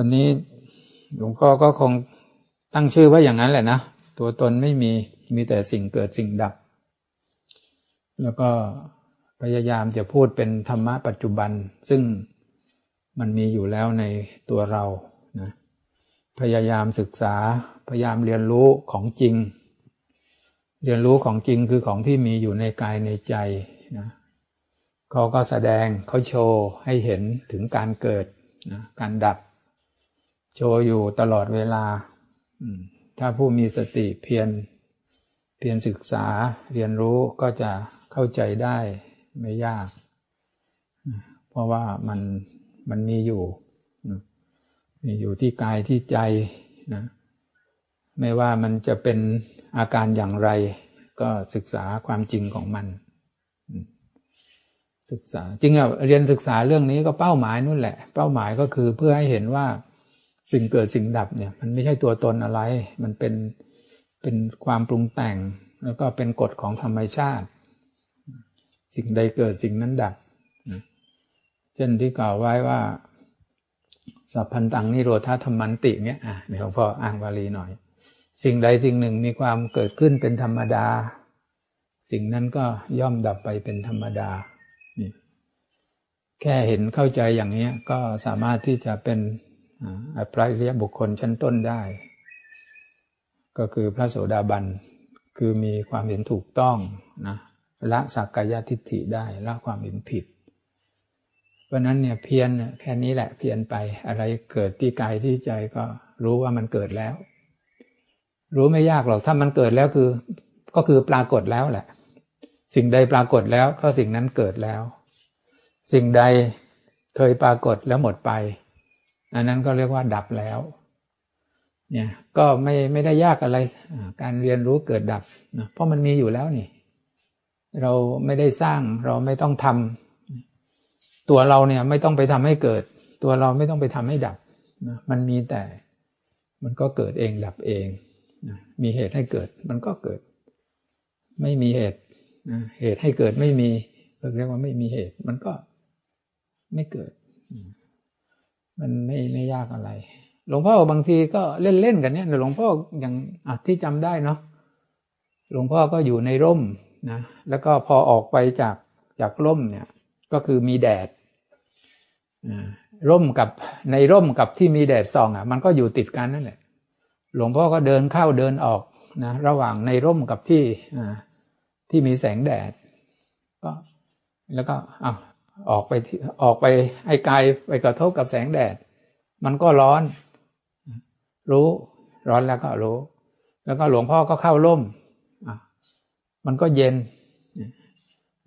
วันนี้หลวงพ่อก็คงตั้งชื่อว่าอย่างนั้นแหละนะ ตัวตนไม่มีมีแต่สิ่งเกิดสิ่งดับ แล้วก็พยายามจะพูดเป็นธรรมะปัจจุบัน ซึ่งมันมีอยู่แล้วในตัวเรานะพยายามศึกษา พยายามเรียนรู้ของจริง เรียนรู้ของจริงคือของที่มีอยู่ในกายในใจนะเขาก็แสดงเขาโชว์ให้เห็นถึงการเกิดนะการดับ โชว์อยู่ตลอดเวลาถ้าผู้มีสติเพียรเพียรศึกษาเรียนรู้ก็จะเข้าใจได้ไม่ยาก เพราะว่ามันมันมีอยู่มีอยู่ที่กายที่ใจนะไม่ว่ามันจะเป็นอาการอย่างไร ก็ศึกษาความจริงของมัน ศึกษาจริงอะเรียนศึกษาเรื่องนี้ก็เป้าหมายนู่นแหละ เป้าหมายก็คือเพื่อให้เห็นว่า สิ่งเกิดสิ่งดับเนี่ย มันไม่ใช่ตัวตนอะไร มันเป็นเป็นความปรุงแต่ง แล้วก็เป็นกฎของธรรมชาติ สิ่งใดเกิดสิ่งนั้นดับเช่นที่กล่าวไว้ว่าสัพพันตังนิโรธาธรรมันติเนี่ยอะในหลวงพ่ออ้างวาลีหน่อย สิ่งใดสิ่งหนึ่งมีความเกิดขึ้นเป็นธรรมดา สิ่งนั้นก็ย่อมดับไปเป็นธรรมดานี่แค่เห็นเข้าใจอย่างนี้ก็สามารถที่จะเป็น อภิริยบุคคลชั้นต้นได้ ก็คือพระโสดาบันคือมีความเห็นถูกต้องนะละสักกายทิฏฐิได้ละความเห็นผิด เพราะนั้นเนี่ยเพียรแค่นี้แหละเพียรไปอะไรเกิดที่กายที่ใจก็รู้ว่ามันเกิดแล้ว รู้ไม่ยากหรอกถ้ามันเกิดแล้วคือ ก็คือปรากฏแล้วแหละ สิ่งใดปรากฏแล้วก็สิ่งนั้นเกิดแล้ว สิ่งใดเคยปรากฏแล้วหมดไป อันนั้นก็เรียกว่าดับแล้ว เนี่ยก็ไม่ไม่ได้ยากอะไรการเรียนรู้เกิดดับนะเพราะมันมีอยู่แล้วนี่ เราไม่ได้สร้างเราไม่ต้องทำตัวเราเนี่ยไม่ต้องไปทำให้เกิด ตัวเราไม่ต้องไปทำให้ดับนะมันมีแต่มันก็เกิดเองดับเองนะมีเหตุให้เกิดมันก็เกิด ไม่มีเหตุนะเหตุให้เกิดไม่มีเรียกว่าไม่มีเหตุ มันก็ไม่เกิด มันไม่ไม่ยากอะไร หลวงพ่อบางทีก็เล่นเล่นกันเนี่ยหลวงพ่ออย่างอที่จำได้เนาะหลวงพ่อก็อยู่ในร่มนะแล้วก็พอออกไปจากจากร่มเนี่ย ก็คือมีแดดร่มกับในร่มกับที่มีแดดส่องอะ มันก็อยู่ติดกันนั่นแหละ หลวงพ่อก็เดินเข้าเดินออกนะระหว่างในร่มกับที่ที่มีแสงแดด ก็ แล้วก็อะ ออกไปออกไปให้กายไปกระทบกับแสงแดด มันก็ร้อน รู้ร้อนแล้วก็รู้ แล้วก็หลวงพ่อก็เข้าร่มมันก็เย็น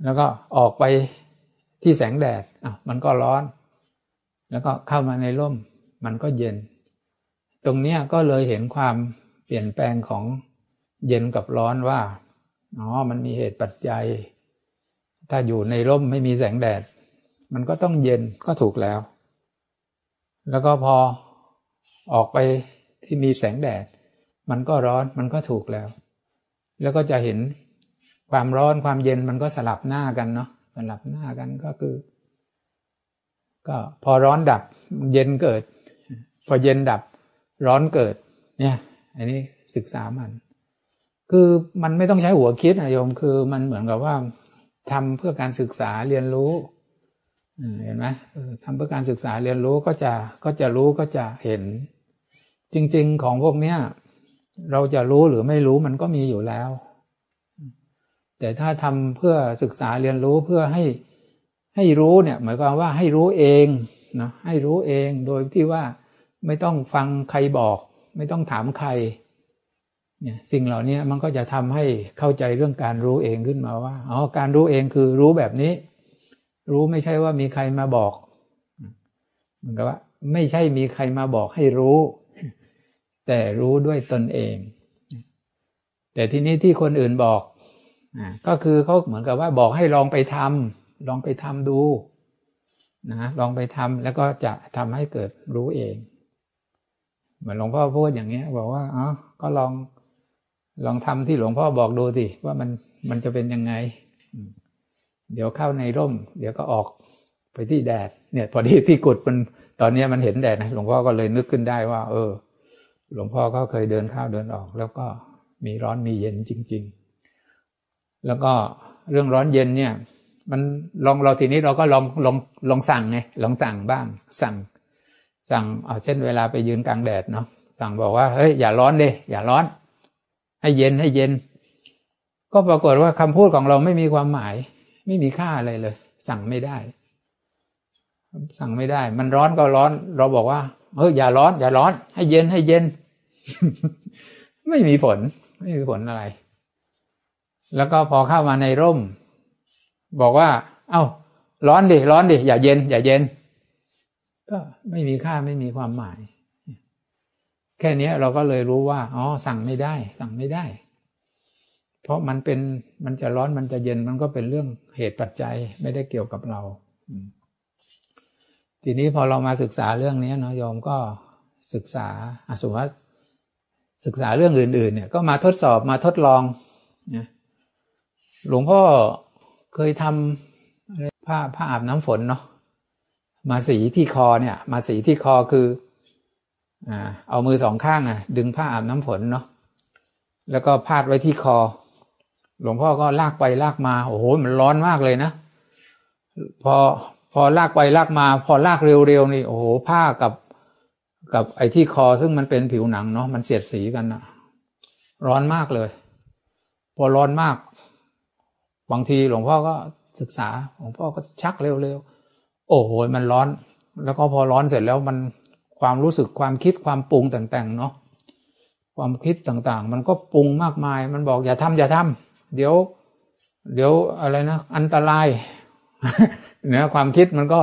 แล้วก็ออกไปที่แสงแดดอะมันก็ร้อน แล้วก็เข้ามาในร่ม มันก็เย็น ตรงเนี้ยก็เลยเห็นความเปลี่ยนแปลงของเย็นกับร้อนว่าอ๋อมันมีเหตุปัจจัย ถ้าอยู่ในร่มไม่มีแสงแดด มันก็ต้องเย็นก็ถูกแล้ว แล้วก็พอออกไปที่มีแสงแดด มันก็ร้อนมันก็ถูกแล้ว แล้วก็จะเห็นความร้อนความเย็นมันก็สลับหน้ากันเนาะสลับหน้ากันก็คือ ก็พอร้อนดับ เย็นเกิด พอเย็นดับ ร้อนเกิด เนี่ย อันนี้ศึกษามัน คือมันไม่ต้องใช้หัวคิดนะโยมคือมันเหมือนกับว่าทำเพื่อการศึกษาเรียนรู้ เห็นไหมทำเพื่อการศึกษาเรียนรู้ก็จะก็จะรู้ก็จะเห็น จริง ๆ ของพวกเนี้ยเราจะรู้หรือไม่รู้มันก็มีอยู่แล้ว แต่ถ้าทำเพื่อศึกษาเรียนรู้เพื่อให้ให้รู้เนี่ย หมายความว่าให้รู้เองนะให้รู้เองโดยที่ว่าไม่ต้องฟังใครบอก ไม่ต้องถามใครเนี่ยสิ่งเหล่านี้มันก็จะทำให้เข้าใจเรื่องการรู้เองขึ้นมาว่าอ๋อการรู้เองคือรู้แบบนี้ รู้ไม่ใช่ว่ามีใครมาบอกเหมือนกับว่า ไม่ใช่มีใครมาบอกให้รู้ แต่รู้ด้วยตนเอง แต่ทีนี้ที่คนอื่นบอกก็คือเขาเหมือนกับว่าบอกให้ลองไปทำลองไปทำดูนะลองไปทำแล้วก็จะทำให้เกิดรู้เอง เหมือนหลวงพ่อพูดอย่างเงี้ย บอกว่าอ๋อก็ลองลองทำที่หลวงพ่อบอกดูสิว่ามันมันจะเป็นยังไง เดี๋ยวเข้าในร่ม เดี๋ยวก็ออกไปที่แดด เนี่ย พอดีที่กุดมันตอนนี้มันเห็นแดดนะหลวงพ่อก็เลยนึกขึ้นได้ว่า เออ หลวงพ่อก็เคยเดินเข้าเดินออก แล้วก็มีร้อนมีเย็นจริง ๆ แล้วก็เรื่องร้อนเย็นเนี่ย มันลองเราทีนี้เราก็ลองลองลองสั่งไงลองสั่งบ้าง สั่ง สั่งเอาเช่นเวลาไปยืนกลางแดดเนาะสั่งบอกว่าเฮ้ยอย่าร้อนเดอย่าร้อน ให้เย็นให้เย็น ก็ปรากฏว่าคำพูดของเราไม่มีความหมาย ไม่มีค่าอะไรเลย สั่งไม่ได้ สั่งไม่ได้ มันร้อนก็ร้อน เราบอกว่าเฮ้ยอย่าร้อน อย่าร้อน ให้เย็นให้เย็น ไม่มีผล ไม่มีผลอะไร แล้วก็พอเข้ามาในร่ม บอกว่า เอา้า ร้อนดิร้อนดิอย่าเย็น อย่าเย็น ก็ไม่มีค่าไม่มีความหมาย แค่นี้เราก็เลยรู้ว่าอ๋อสั่งไม่ได้ สั่งไม่ได้ เพราะมันเป็นมันจะร้อนมันจะเย็นมันก็เป็นเรื่องเหตุปัจจัยไม่ได้เกี่ยวกับเรา ทีนี้พอเรามาศึกษาเรื่องนี้เนาะโยมก็ศึกษาสมมติว่าศึกษาเรื่องอื่น ๆ เนี่ยก็มาทดสอบมาทดลองนะหลวงพ่อเคยทำผ้าผ้าอาบน้ำฝนเนาะมาสีที่คอเนี่ย มาสีที่คอคืออ่าเอามือสองข้างอะ ดึงผ้าอาบน้ำฝนเนาะแล้วก็พาดไว้ที่คอ หลวงพ่อก็ลากไปลากมาโอ้โหมันร้อนมากเลยนะ พอพอลากไปลากมา พอลากเร็วๆนี่โอ้โหผ้ากับกับไอ้ที่คอซึ่งมันเป็นผิวหนังเนาะมันเสียดสีกันนะร้อนมากเลย พอร้อนมาก บางทีหลวงพ่อก็ศึกษาหลวงพ่อก็ชักเร็วๆโอ้โหมันร้อน แล้วก็พอร้อนเสร็จแล้วมันความรู้สึกความคิดความปรุงแต่งๆเนาะความคิดต่างๆ มันก็ปรุงมากมาย มันบอกอย่าทำอย่าทำ เดี๋ยว เดี๋ยวอะไรนะอันตรายเนี่ยความคิดมันก็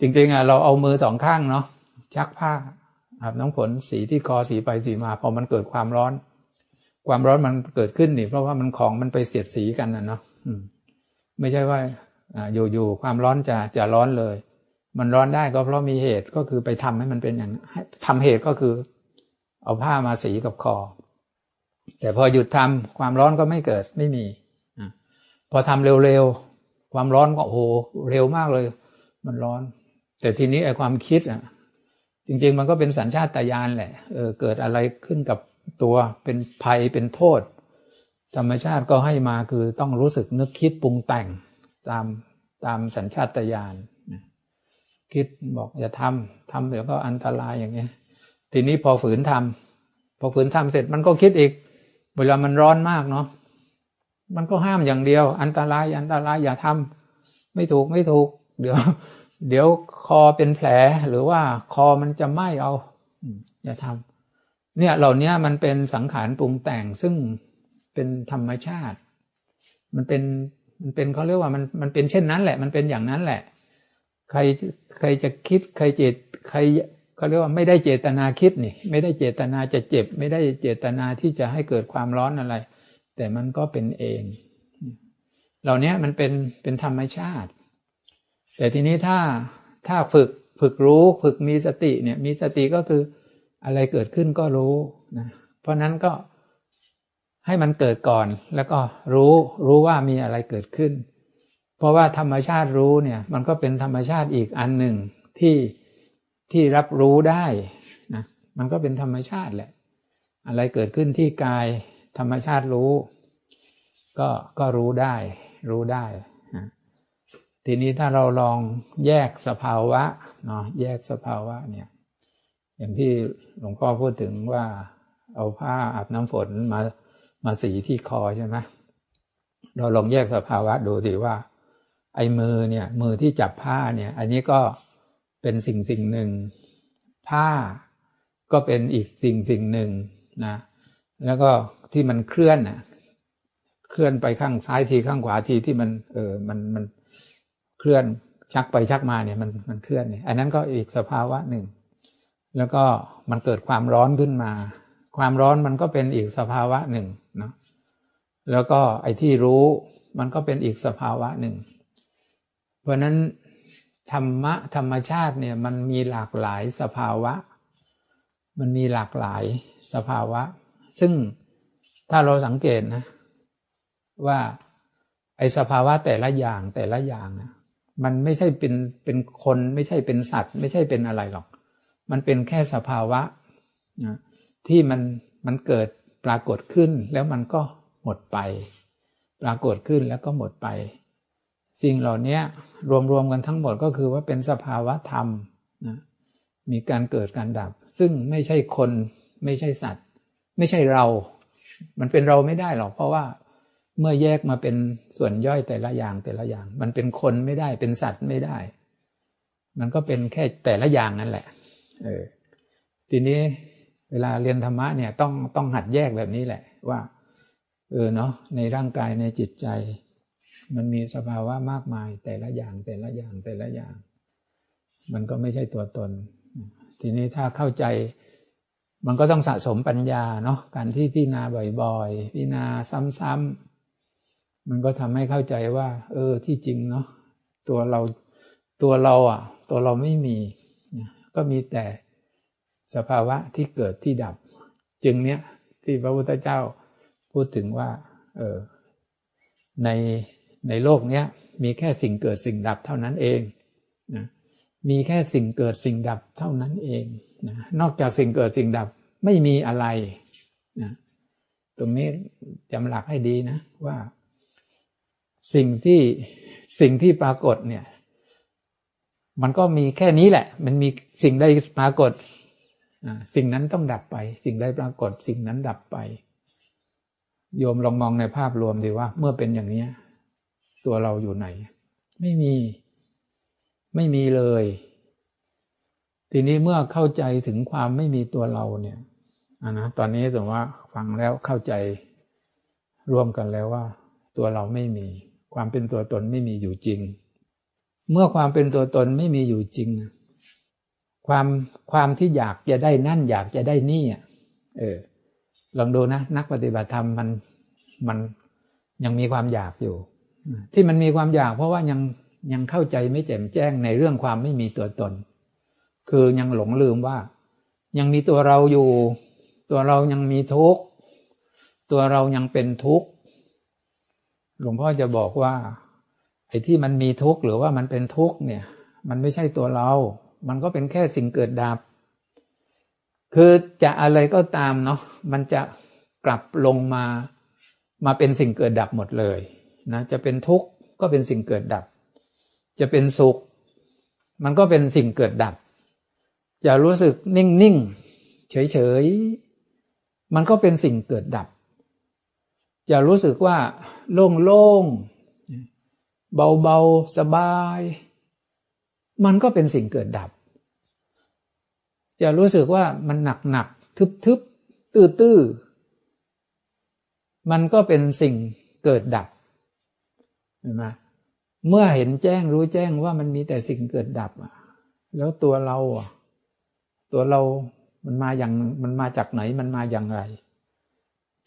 จริงๆอะเราเอามือสองข้างเนาะชักผ้าอาบน้ำฝนสีที่คอสีไปสีมาพอมันเกิดความร้อน ความร้อนมันเกิดขึ้นนี่ เพราะว่ามันของมันไปเสียดสีกันนะเนาะไม่ใช่ว่าอยู่ๆความร้อนจะจะร้อนเลย มันร้อนได้ก็เพราะมีเหตุก็คือไปทำให้มันเป็นอย่างทำเหตุก็คือ เอาผ้ามาสีกับคอ แต่พอหยุดทำความร้อนก็ไม่เกิดไม่มีอพอทำเร็วๆความร้อนก็โอ้โหเร็วมากเลย มันร้อน แต่ทีนี้ไอ้ความคิดอะ จริง ๆ มันก็เป็นสัญชาตญาณแหละเออเกิดอะไรขึ้นกับตัวเป็นภัยเป็นโทษ ธรรมชาติก็ให้มาคือต้องรู้สึกนึกคิดปรุงแต่งตามตามสัญชาตญาณคิดบอกอย่าทำทำเดี๋ยวก็อันตรายอย่างเงี้ย ทีนี้พอฝืนทำพอฝืนทำเสร็จมันก็คิดอีก เวลามันร้อนมากเนาะมันก็ห้ามอย่างเดียว อันตรายอันตรายอย่าทำไม่ถูกไม่ถูก เดี๋ยว เดี๋ยวคอเป็นแผลหรือว่าคอมันจะไหม้เอาอย่าทำเนี่ยเหล่านี้มันเป็นสังขารปรุงแต่งซึ่งเป็นธรรมชาติ มันเป็นมันเป็นเขาเรียกว่ามันมันเป็นเช่นนั้นแหละ มันเป็นอย่างนั้นแหละ ใครใครจะคิดใครเจตใคร เขาเรียกว่าไม่ได้เจตนาคิดนี่ ไม่ได้เจตนาจะเจ็บ ไม่ได้เจตนาที่จะให้เกิดความร้อนอะไร แต่มันก็เป็นเอง เหล่านี้มันเป็นเป็นธรรมชาติ แต่ทีนี้ถ้าถ้าฝึกฝึกรู้ฝึกมีสติเนี่ย มีสติก็คืออะไรเกิดขึ้นก็รู้นะเพราะนั้นก็ให้มันเกิดก่อน แล้วก็รู้รู้ว่ามีอะไรเกิดขึ้น เพราะว่าธรรมชาติรู้เนี่ย มันก็เป็นธรรมชาติอีกอันหนึ่งที่ ที่รับรู้ได้นะมันก็เป็นธรรมชาติแหละ อะไรเกิดขึ้นที่กายธรรมชาติรู้ ก็ก็รู้ได้ รู้ได้นะทีนี้ถ้าเราลองแยกสภาวะเนาะแยกสภาวะเนี่ย อย่างที่หลวงพ่อพูดถึงว่าเอาผ้าอาบน้ำฝนมามาสีที่คอใช่ไหมเราลองแยกสภาวะดูสิว่า ไอ้มือเนี่ย มือที่จับผ้าเนี่ย อันนี้ก็ เป็นสิ่งสิ่งหนึ่ง ผ้าก็เป็นอีกสิ่งสิ่งหนึ่งนะแล้วก็ที่มันเคลื่อนอะเคลื่อนไปข้างซ้ายทีข้างขวาทีที่มันเออมันมันเคลื่อนชักไปชักมาเนี่ยมันมันเคลื่อนเนี่ยอันนั้นก็อีกสภาวะหนึ่ง แล้วก็มันเกิดความร้อนขึ้นมา ความร้อนมันก็เป็นอีกสภาวะหนึ่งเนาะแล้วก็ไอ้ที่รู้มันก็เป็นอีกสภาวะหนึ่ง เพราะนั้น ธรรมะธรรมชาติเนี่ยมันมีหลากหลายสภาวะ มันมีหลากหลายสภาวะ ซึ่งถ้าเราสังเกตนะ ว่าไอสภาวะแต่ละอย่างแต่ละอย่างมันไม่ใช่เป็นเป็นคนไม่ใช่เป็นสัตว์ ไม่ใช่เป็นอะไรหรอก มันเป็นแค่สภาวะนะที่มันมันเกิดปรากฏขึ้นแล้วมันก็หมดไป ปรากฏขึ้นแล้วก็หมดไป สิ่งเหล่านี้รวมๆกันทั้งหมดก็คือว่าเป็นสภาวะธรรมนะมีการเกิดการดับ ซึ่งไม่ใช่คนไม่ใช่สัตว์ ไม่ใช่เรา มันเป็นเราไม่ได้หรอกเพราะว่าเมื่อแยกมาเป็นส่วนย่อยแต่ละอย่างแต่ละอย่าง มันเป็นคนไม่ได้เป็นสัตว์ไม่ได้ มันก็เป็นแค่แต่ละอย่างนั่นแหละ เออ ทีนี้เวลาเรียนธรรมะเนี่ยต้องต้องหัดแยกแบบนี้แหละ ว่า เออเนาะในร่างกายในจิตใจ มันมีสภาวะมากมายแต่ละอย่างแต่ละอย่างแต่ละอย่าง มันก็ไม่ใช่ตัวตน ทีนี้ถ้าเข้าใจ มันก็ต้องสะสมปัญญาเนาะการที่พิจารณาบ่อยๆพิจารณาซ้ำๆมันก็ทำให้เข้าใจว่า เออที่จริงเนาะตัวเราตัวเราอะ ตัวเราไม่มี ก็มีแต่สภาวะที่เกิดที่ดับ จึงเนี้ยที่พระพุทธเจ้าพูดถึงว่า เออใน ในโลกนี้มีแค่สิ่งเกิดสิ่งดับเท่านั้นเองนะมีแค่สิ่งเกิดสิ่งดับเท่านั้นเองนะนอกจากสิ่งเกิดสิ่งดับไม่มีอะไรนะตรงนี้จำหลักให้ดีนะว่า สิ่งที่สิ่งที่ปรากฏเนี่ย มันก็มีแค่นี้แหละ มันมีสิ่งใดปรากฏสิ่งนั้นต้องดับไป สิ่งใดปรากฏ สิ่งนั้นดับไป โยมลองมองในภาพรวมดีว่า เมื่อเป็นอย่างนี้ ตัวเราอยู่ไหน ไม่มี ไม่มีเลย ทีนี้เมื่อเข้าใจถึงความไม่มีตัวเราเนี่ยอะนะตอนนี้ถือว่าฟังแล้วเข้าใจร่วมกันแล้วว่า ตัวเราไม่มี ความเป็นตัวตนไม่มีอยู่จริง เมื่อความเป็นตัวตนไม่มีอยู่จริง ความความที่อยากจะได้นั่นอยากจะได้นี่เออลองดูนะ นักปฏิบัติธรรมมันมันยังมีความอยากอยู่ ที่มันมีความอยากเพราะว่ายังยังเข้าใจไม่แจ่มแจ้งในเรื่องความไม่มีตัวตน คือยังหลงลืมว่า ยังมีตัวเราอยู่ ตัวเรายังมีทุกข์ตัวเรายังเป็นทุกข์หลวงพ่อจะบอกว่าไอ้ที่มันมีทุกข์หรือว่ามันเป็นทุกข์เนี่ย มันไม่ใช่ตัวเรา มันก็เป็นแค่สิ่งเกิดดับ คือจะอะไรก็ตามเนาะมันจะกลับลงมามาเป็นสิ่งเกิดดับหมดเลย นะจะเป็นทุกข์ก็เป็นสิ่งเกิดดับ จะเป็นสุข มันก็เป็นสิ่งเกิดดับจะรู้สึกนิ่งๆเฉยๆมันก็เป็นสิ่งเกิดดับจะรู้สึกว่าโล่งๆเบาๆสบาย มันก็เป็นสิ่งเกิดดับจะรู้สึกว่ามันหนักหนักทึบทึบตื้อตื้อมันก็เป็นสิ่งเกิดดับ เห็นไหมเมื่อเห็นแจ้งรู้แจ้งว่ามันมีแต่สิ่งเกิดดับอะ แล้วตัวเราอะ ตัวเรา มันมาอย่าง มันมาจากไหน มันมาอย่างไร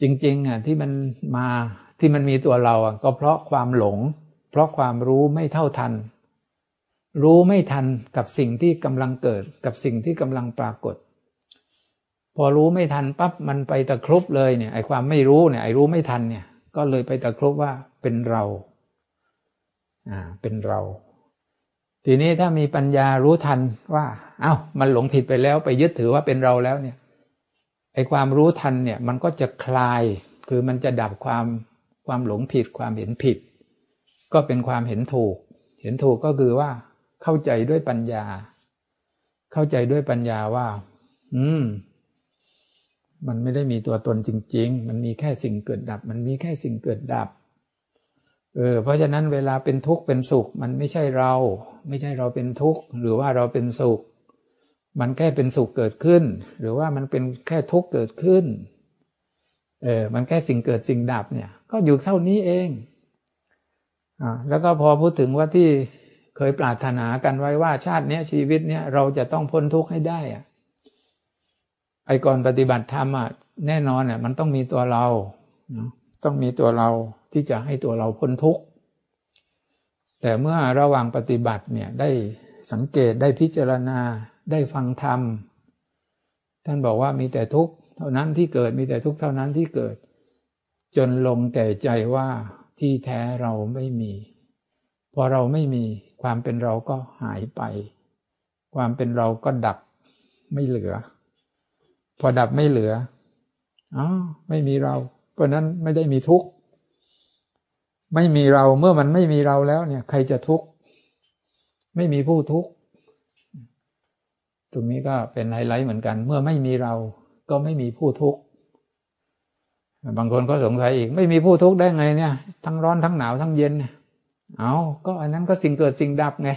จริง ๆอะที่มันมา ที่มันมีตัวเราอะ ก็เพราะความหลง เพราะความรู้ไม่เท่าทัน รู้ไม่ทันกับสิ่งที่กำลังเกิด กับสิ่งที่กำลังปรากฏ พอรู้ไม่ทันปั๊บ มันไปตะครุบเลยเนี่ย ไอ้ความไม่รู้เนี่ย ไอ้รู้ไม่ทันเนี่ย ก็เลยไปตะครุบว่าเป็นเรา อ่าเป็นเรา ทีนี้ถ้ามีปัญญารู้ทันว่า เอา้ามันหลงผิดไปแล้วไปยึดถือว่าเป็นเราแล้วเนี่ยไอ้ความรู้ทันเนี่ย มันก็จะคลาย คือมันจะดับความความหลงผิดความเห็นผิด ก็เป็นความเห็นถูก เห็นถูกก็คือว่า เข้าใจด้วยปัญญา เข้าใจด้วยปัญญาว่า อืม มันไม่ได้มีตัวตนจริง ๆ มันมีแค่สิ่งเกิดดับ มันมีแค่สิ่งเกิดดับ เออเพราะฉะนั้นเวลาเป็นทุกข์เป็นสุข มันไม่ใช่เรา ไม่ใช่เราเป็นทุกข์หรือว่าเราเป็นสุข มันแค่เป็นสุขเกิดขึ้น หรือว่ามันเป็นแค่ทุกข์เกิดขึ้นเออมันแค่สิ่งเกิดสิ่งดับเนี่ย ก็อยู่เท่านี้เองอ่าแล้วก็พอพูดถึงว่าที่เคยปรารถนากันไว้ว่าชาติเนี้ยชีวิตเนี้ยเราจะต้องพ้นทุกข์ให้ได้อะไอ้ก่อนปฏิบัติธรรมอะแน่นอนเนี่ยมันต้องมีตัวเราเนาะ ต้องมีตัวเราที่จะให้ตัวเราพ้นทุกข์แต่เมื่อระหว่างปฏิบัติเนี่ยได้สังเกตได้พิจารณาได้ฟังธรรม ท่านบอกว่ามีแต่ทุกข์เท่านั้นที่เกิดมีแต่ทุกข์เท่านั้นที่เกิด จนลงแก่ใจว่าที่แท้เราไม่มี พอเราไม่มีความเป็นเราก็หายไป ความเป็นเราก็ดับไม่เหลือ พอดับไม่เหลืออ๋อไม่มีเรา เพราะนั้นไม่ได้มีทุกข์ ไม่มีเราเมื่อมันไม่มีเราแล้วเนี่ย ใครจะทุกข์ ไม่มีผู้ทุกข์ตรงนี้ก็เป็นไฮไลท์เหมือนกัน เมื่อไม่มีเราก็ไม่มีผู้ทุกข์บางคนก็สงสัยอีก ไม่มีผู้ทุกข์ได้ไงเนี่ย ทั้งร้อนทั้งหนาวทั้งเย็นเอาก็อันนั้นก็สิ่งเกิดสิ่งดับไง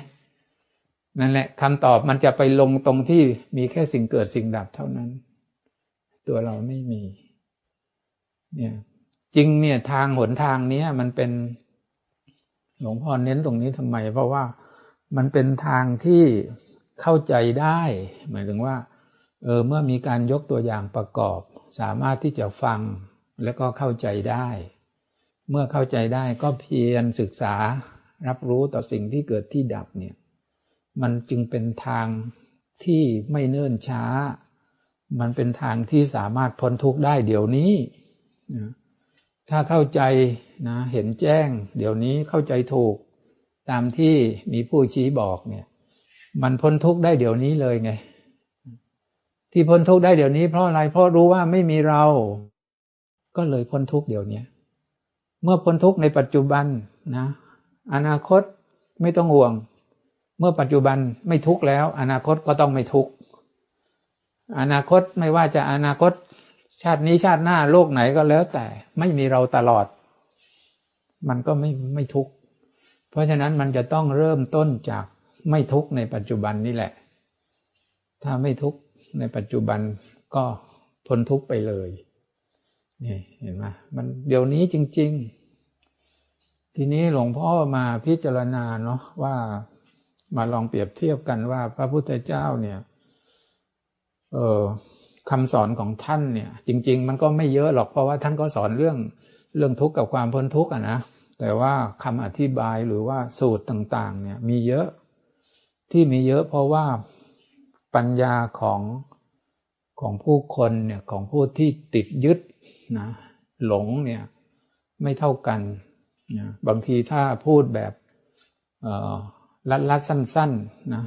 นั่นแหละคำตอบมันจะไปลงตรงที่มีแค่สิ่งเกิดสิ่งดับเท่านั้น ตัวเราไม่มี เนี่ยจริงเนี่ยทางหนทางเนี้ยมันเป็นหลวงพ่อเน้นตรงนี้ทำไม เพราะว่ามันเป็นทางที่เข้าใจได้ หมายถึงว่าเออเมื่อมีการยกตัวอย่างประกอบ สามารถที่จะฟังแล้วก็เข้าใจได้ เมื่อเข้าใจได้ก็เพียรศึกษารับรู้ต่อสิ่งที่เกิดที่ดับเนี่ยมันจึงเป็นทางที่ไม่เนิ่นช้า มันเป็นทางที่สามารถพ้นทุกข์ได้เดี๋ยวนี้ ถ้าเข้าใจนะเห็นแจ้ง เดี๋ยวนี้เข้าใจถูก ตามที่มีผู้ชี้บอกเนี่ย มันพ้นทุกข์ได้เดี๋ยวนี้เลยไง ที่พ้นทุกข์ได้เดี๋ยวนี้เพราะอะไรเพราะรู้ว่าไม่มีเรา ก็เลยพ้นทุกข์เดี๋ยวนี้เมื่อพ้นทุกข์ในปัจจุบันนะ อนาคตไม่ต้องห่วง เมื่อปัจจุบันไม่ทุกข์แล้ว อนาคตก็ต้องไม่ทุกข์อนาคตไม่ว่าจะอนาคต ชาตินี้ชาติหน้าโลกไหนก็แล้วแต่ไม่มีเราตลอด มันก็ไม่ไม่ทุกข์เพราะฉะนั้นมันจะต้องเริ่มต้นจากไม่ทุกข์ในปัจจุบันนี่แหละ ถ้าไม่ทุกข์ในปัจจุบันก็พ้นทุกข์ไปเลยนี่เห็นไหมมันเดี๋ยวนี้จริง ๆ ทีนี้หลวงพ่อมาพิจารณาเนาะว่ามาลองเปรียบเทียบกันว่าพระพุทธเจ้าเนี่ย เออ คำสอนของท่านเนี่ย จริง ๆ มันก็ไม่เยอะหรอกเพราะว่าท่านก็สอนเรื่องเรื่องทุกข์กับความพ้นทุกข์อะนะแต่ว่าคำอธิบายหรือว่าสูตรต่างๆ เนี่ยมีเยอะที่มีเยอะเพราะว่าปัญญาของของผู้คนเนี่ยของผู้ที่ติดยึดนะหลงเนี่ยไม่เท่ากันนะบางทีถ้าพูดแบบลัดลัดสั้นๆนะ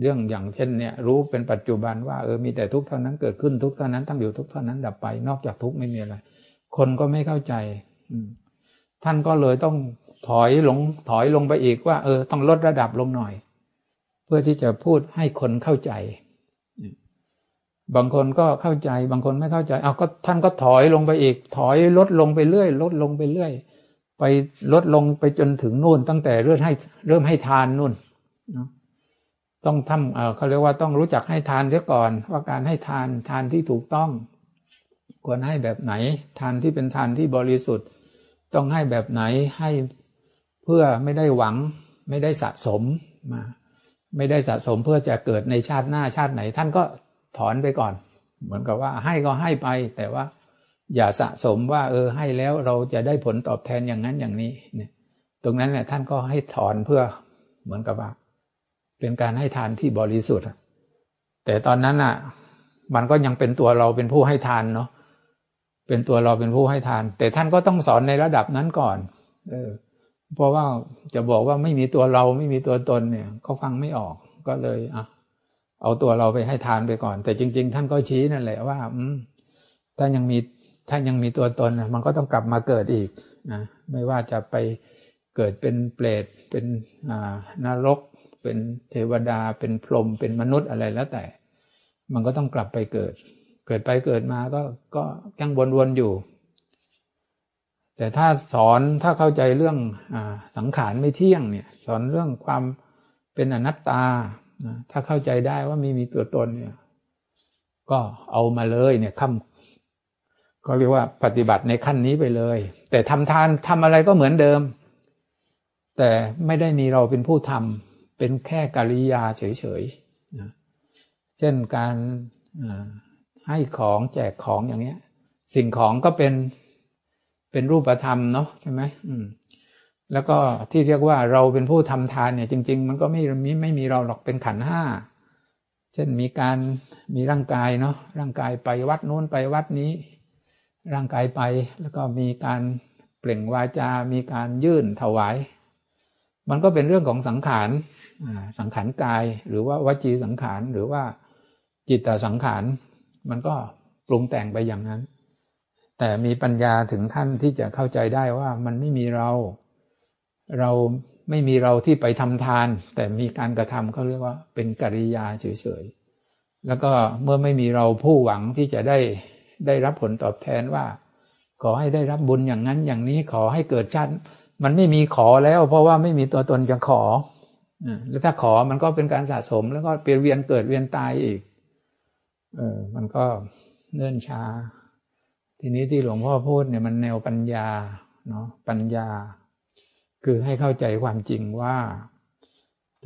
เรื่องอย่างเช่นเนี่ยรู้เป็นปัจจุบันว่าเออมีแต่ทุกข์เท่านั้นเกิดขึ้นทุกข์เท่านั้นตั้งอยู่ทุกข์เท่านั้นดับไป นอกจากทุกข์ไม่มีอะไร คนก็ไม่เข้าใจท่านก็เลยต้องถอยลงถอยลงไปอีกว่า เออ ต้องลดระดับลงหน่อย เพื่อที่จะพูดให้คนเข้าใจ บางคนก็เข้าใจ บางคนไม่เข้าใจเอาก็ท่านก็ถอยลงไปอีก ถอยลดลงไปเรื่อย ลดลงไปเรื่อย ไปลดลงไปจนถึงนู่นตั้งแต่เริ่มให้เริ่มให้ทานนู่น ต้องทำเขาเรียกว่าต้องรู้จักให้ทานเสียก่อน ว่าการให้ทานทานที่ถูกต้อง ควรให้แบบไหน ทานที่เป็นทานที่บริสุทธิ์ ต้องให้แบบไหนให้เพื่อไม่ได้หวัง ไม่ได้สะสมมา ไม่ได้สะสมเพื่อจะเกิดในชาติหน้าชาติไหน ท่านก็ถอนไปก่อน เหมือนกับว่าให้ก็ให้ไป แต่ว่าอย่าสะสมว่า เออให้แล้วเราจะได้ผลตอบแทนอย่างนั้นอย่างนี้เนี่ย ตรงนั้นเนี่ยท่านก็ให้ถอนเพื่อเหมือนกับว่า เป็นการให้ทานที่บริสุทธิ์ แต่ตอนนั้นอะ มันก็ยังเป็นตัวเราเป็นผู้ให้ทานเนาะเป็นตัวเราเป็นผู้ให้ทาน แต่ท่านก็ต้องสอนในระดับนั้นก่อน เออ เพราะว่าจะบอกว่าไม่มีตัวเราไม่มีตัวตนเนี่ยเขาฟังไม่ออกก็เลยอะเอาตัวเราไปให้ทานไปก่อน แต่จริง ๆ ท่านก็ชี้นั่นแหละว่า อืมถ้ายังมีถ้ายังมีตัวตนมันก็ต้องกลับมาเกิดอีกนะไม่ว่าจะไปเกิดเป็นเปรตเป็นอ่านรก เป็นเทวดาเป็นพรหมเป็นมนุษย์อะไรแล้วแต่ มันก็ต้องกลับไปเกิด เกิดไปเกิดมาก็ก็ยังวนๆอยู่ แต่ถ้าสอนถ้าเข้าใจเรื่องอสังขารไม่เที่ยงเนี่ย สอนเรื่องความเป็นอนัตตา ถ้าเข้าใจได้ว่ามีมีตัวตนเนี่ย ก็เอามาเลยเนี่ยคำก็เรียกว่าปฏิบัติในขั้นนี้ไปเลย แต่ทำทานทำอะไรก็เหมือนเดิมแต่ไม่ได้มีเราเป็นผู้ทำ เป็นแค่กิริยาเฉยๆนะเช่นการให้ของแจกของอย่างเนี้ย สิ่งของก็เป็นเป็นรูปธรรมเนาะใช่ไหมอืมแล้วก็ที่เรียกว่าเราเป็นผู้ทำทานเนี่ยจริง ๆ มันก็ไม่มีไม่มีเราหรอกเป็นขันห้าเช่นมีการมีร่างกายเนาะร่างกายไปวัดนู้นไปวัดนี้ ร่างกายไปแล้วก็มีการเปล่งวาจา มีการยื่นถวาย มันก็เป็นเรื่องของสังขารสังขารกาย หรือว่าวจีสังขารหรือว่าจิตตสังขารมันก็ปรุงแต่งไปอย่างนั้น แต่มีปัญญาถึงขั้นที่จะเข้าใจได้ว่ามันไม่มีเรา เราไม่มีเราที่ไปทำทาน แต่มีการกระทำเขาเรียกว่าเป็นกิริยาเฉยๆแล้วก็เมื่อไม่มีเราผู้หวังที่จะได้ได้รับผลตอบแทนว่า ขอให้ได้รับบุญอย่างนั้นอย่างนี้ขอให้เกิดชาติ มันไม่มีขอแล้ว เพราะว่าไม่มีตัวตนจะขอแล้วถ้าขอมันก็เป็นการสะสม แล้วก็เปลี่ยนเวียนเกิดเวียนตายอีก เออ มันก็เนื่นช้า ทีนี้ที่หลวงพ่อพูดเนี่ยมันแนวปัญญาเนาะปัญญา คือให้เข้าใจความจริงว่า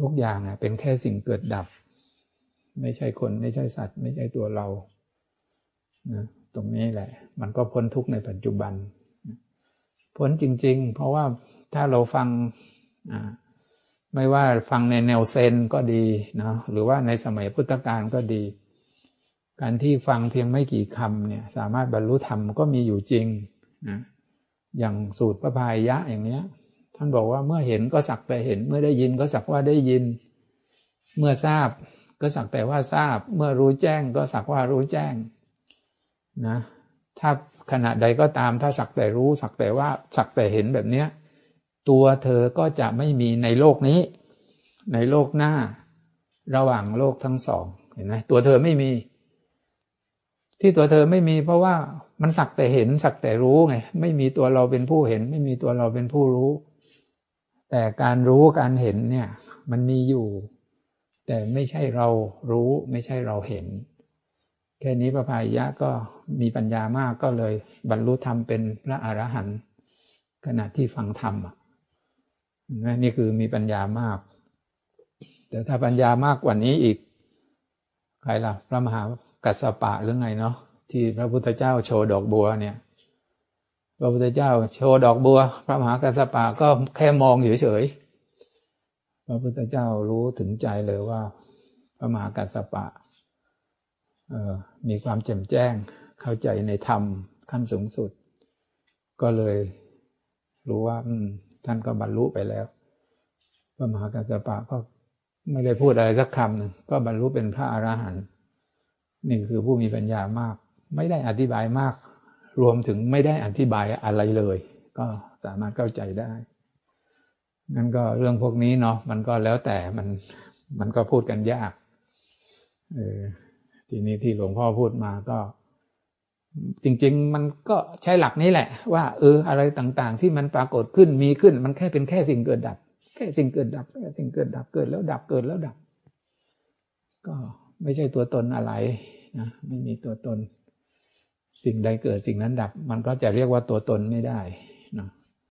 ทุกอย่างเป็นแค่สิ่งเกิดดับ ไม่ใช่คนไม่ใช่สัตว์ ไม่ใช่ตัวเรานะตรงนี้แหละ มันก็พ้นทุกข์ในปัจจุบัน พ้นจริง ๆ เพราะว่าถ้าเราฟังไม่ว่าฟังในแนวเซนก็ดีนะหรือว่าในสมัยพุทธกาลก็ดี การที่ฟังเพียงไม่กี่คำเนี่ยสามารถบรรลุธรรมก็มีอยู่จริงนะอย่างสูตรพระพายยะอย่างเนี้ย ท่านบอกว่าเมื่อเห็นก็สักแต่เห็น เมื่อได้ยินก็สักว่าได้ยิน เมื่อทราบก็สักแต่ว่าทราบ เมื่อรู้แจ้งก็สักว่ารู้แจ้งนะถ้า ขณะใดก็ตามถ้าสักแต่รู้ สักแต่ว่าสักแต่เห็นแบบเนี้ยตัวเธอก็จะไม่มีในโลกนี้ ในโลกหน้า ระหว่างโลกทั้งสองเห็นไหมตัวเธอไม่มี ที่ตัวเธอไม่มีเพราะว่ามันสักแต่เห็นสักแต่รู้ไงไม่มีตัวเราเป็นผู้เห็น ไม่มีตัวเราเป็นผู้รู้ แต่การรู้การเห็นเนี่ย มันมีอยู่ แต่ไม่ใช่เรารู้ ไม่ใช่เราเห็น แค่นี้พระพายะก็มีปัญญามากก็เลยบรรลุธรรมเป็นพระอรหันต์ขณะที่ฟังธรรมนี่คือมีปัญญามาก แต่ถ้าปัญญามากกว่านี้อีก ใครล่ะ พระมหากัสปะหรือไงเนาะที่พระพุทธเจ้าโชว์ดอกบัวเนี่ยพระพุทธเจ้าโชว์ดอกบัว พระมหากัสปะก็แค่มองเฉยๆพระพุทธเจ้ารู้ถึงใจเลยว่า พระมหากัสปะ มีความแจ่มแจ้งเข้าใจในธรรมขั้นสูงสุด ก็เลยรู้ว่าท่านก็บรรลุไปแล้วพระมหากัสปะก็ไม่ได้พูดอะไรสักคำหนึ่งก็บรรลุเป็นพระอรหันต์นี่คือผู้มีปัญญามาก ไม่ได้อธิบายมาก รวมถึงไม่ได้อธิบายอะไรเลย ก็สามารถเข้าใจได้งั้นก็เรื่องพวกนี้เนาะมันก็แล้วแต่มันมันก็พูดกันยากเออ ทีนี้ที่หลวงพ่อพูดมาก็ จริง ๆ มันก็ใช้หลักนี้แหละ ว่าเอออะไรต่างๆ ที่มันปรากฏขึ้นมีขึ้น มันแค่เป็นแค่สิ่งเกิดดับ แค่สิ่งเกิดดับ แค่สิ่งเกิดดับเกิดแล้วดับเกิดแล้วดับ ก็ไม่ใช่ตัวตนอะไรนะไม่มีตัวตน สิ่งใดเกิดสิ่งนั้นดับ มันก็จะเรียกว่าตัวตนไม่ได้นะ